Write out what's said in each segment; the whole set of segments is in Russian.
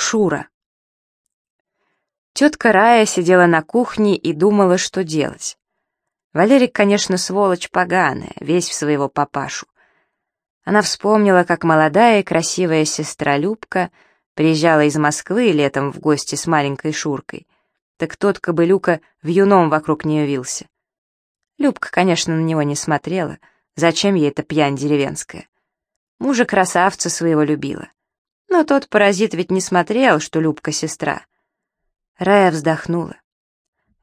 Шура. Тетка Рая сидела на кухне и думала, что делать. Валерик, конечно, сволочь поганая, весь в своего папашу. Она вспомнила, как молодая и красивая сестра Любка приезжала из Москвы летом в гости с маленькой Шуркой. Так тот кобылюка юном вокруг нее вился. Любка, конечно, на него не смотрела. Зачем ей эта пьянь деревенская? Мужа красавца своего любила. Но тот паразит ведь не смотрел, что Любка сестра. Рая вздохнула.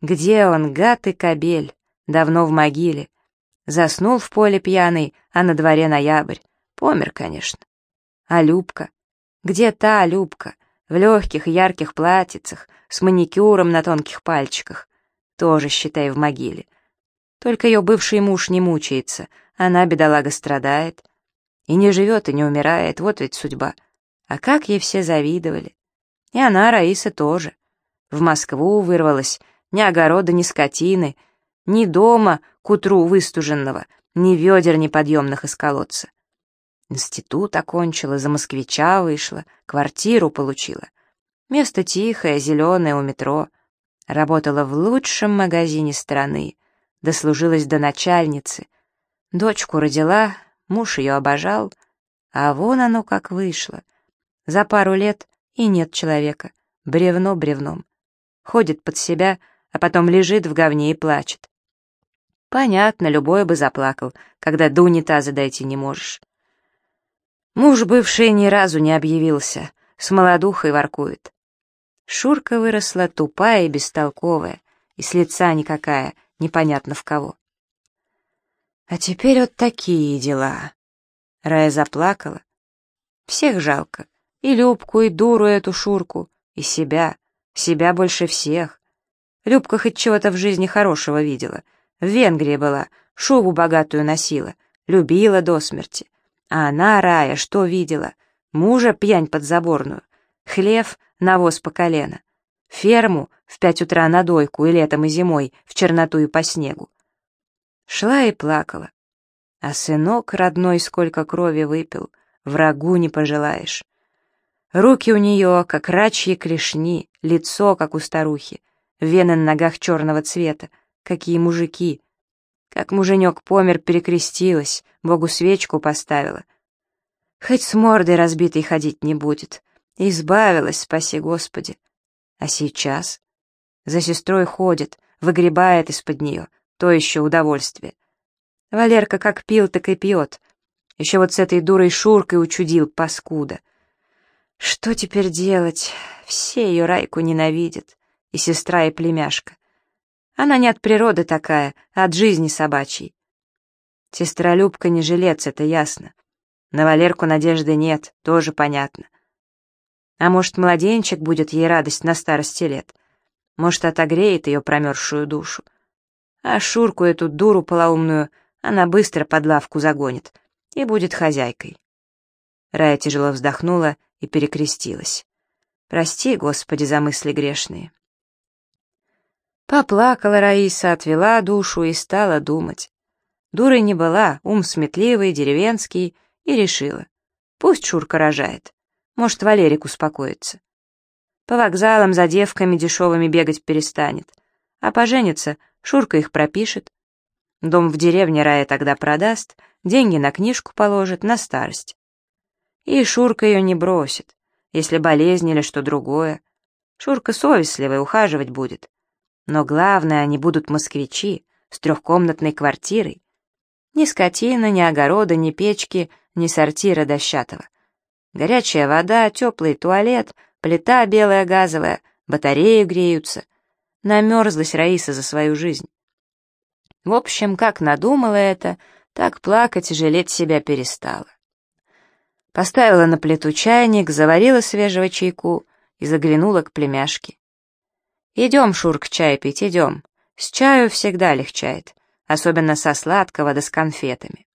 Где он, гад и кобель? Давно в могиле. Заснул в поле пьяный, а на дворе ноябрь. Помер, конечно. А Любка? Где та Любка? В легких ярких платьицах, с маникюром на тонких пальчиках. Тоже, считай, в могиле. Только ее бывший муж не мучается, она, бедолага, страдает. И не живет, и не умирает, вот ведь судьба. А как ей все завидовали. И она, Раиса, тоже. В Москву вырвалась, ни огорода, ни скотины, ни дома к утру выстуженного, ни ведер неподъемных из колодца. Институт окончила, за москвича вышла, квартиру получила. Место тихое, зеленое у метро. Работала в лучшем магазине страны, дослужилась до начальницы. Дочку родила, муж ее обожал, а вон оно как вышло — за пару лет и нет человека. Бревно бревном. Ходит под себя, а потом лежит в говне и плачет. Понятно, любой бы заплакал, когда до унитаза дойти не можешь. Муж бывший ни разу не объявился, с молодухой воркует. Шурка выросла тупая и бестолковая, и с лица никакая, непонятно в кого. А теперь вот такие дела. Рая заплакала. Всех жалко. И Любку, и дуру эту Шурку, и себя, себя больше всех. Любка хоть чего-то в жизни хорошего видела. В Венгрии была, шубу богатую носила, любила до смерти. А она, Рая, что видела? Мужа пьянь подзаборную, хлев, навоз по колено, ферму в пять утра на дойку и летом, и зимой, в черноту и по снегу. Шла и плакала. А сынок родной сколько крови выпил, врагу не пожелаешь. Руки у нее, как рачьи клешни, лицо, как у старухи, вены на ногах черного цвета. Какие мужики! Как муженек помер, перекрестилась, Богу свечку поставила. Хоть с мордой разбитой ходить не будет. Избавилась, спаси Господи. А сейчас? За сестрой ходит, выгребает из-под нее. То еще удовольствие. Валерка как пил, так и пьет. Еще вот с этой дурой Шуркой учудил, паскуда. Что теперь делать? Все ее Райку ненавидят, и сестра, и племяшка. Она не от природы такая, а от жизни собачьей. Сестра Любка не жилец, это ясно. На Валерку надежды нет, тоже понятно. А может, младенчик будет ей радость на старости лет? Может, отогреет ее промерзшую душу? А Шурку, эту дуру полоумную, она быстро под лавку загонит и будет хозяйкой. Рая тяжело вздохнула и перекрестилась. «Прости, Господи, за мысли грешные». Поплакала Раиса, отвела душу и стала думать. Дурой не была, ум сметливый, деревенский, и решила. Пусть Шурка рожает. Может, Валерик успокоится. По вокзалам за девками дешевыми бегать перестанет. А поженится, Шурка их пропишет. Дом в деревне Рая тогда продаст, деньги на книжку положит, на старость. И Шурка ее не бросит, если болезнь или что другое. Шурка совестливая, ухаживать будет. Но главное, они будут москвичи с трехкомнатной квартирой. Ни скотина, ни огорода, ни печки, ни сортира дощатого. Горячая вода, теплый туалет, плита белая газовая, батареи греются. Намерзлась Раиса за свою жизнь. В общем, как надумала это, так плакать и жалеть себя перестала. Поставила на плиту чайник, заварила свежего чайку и заглянула к племяшке. «Идем, Шурк, чай пить, идем. С чаю всегда легчает, особенно со сладкого да с конфетами».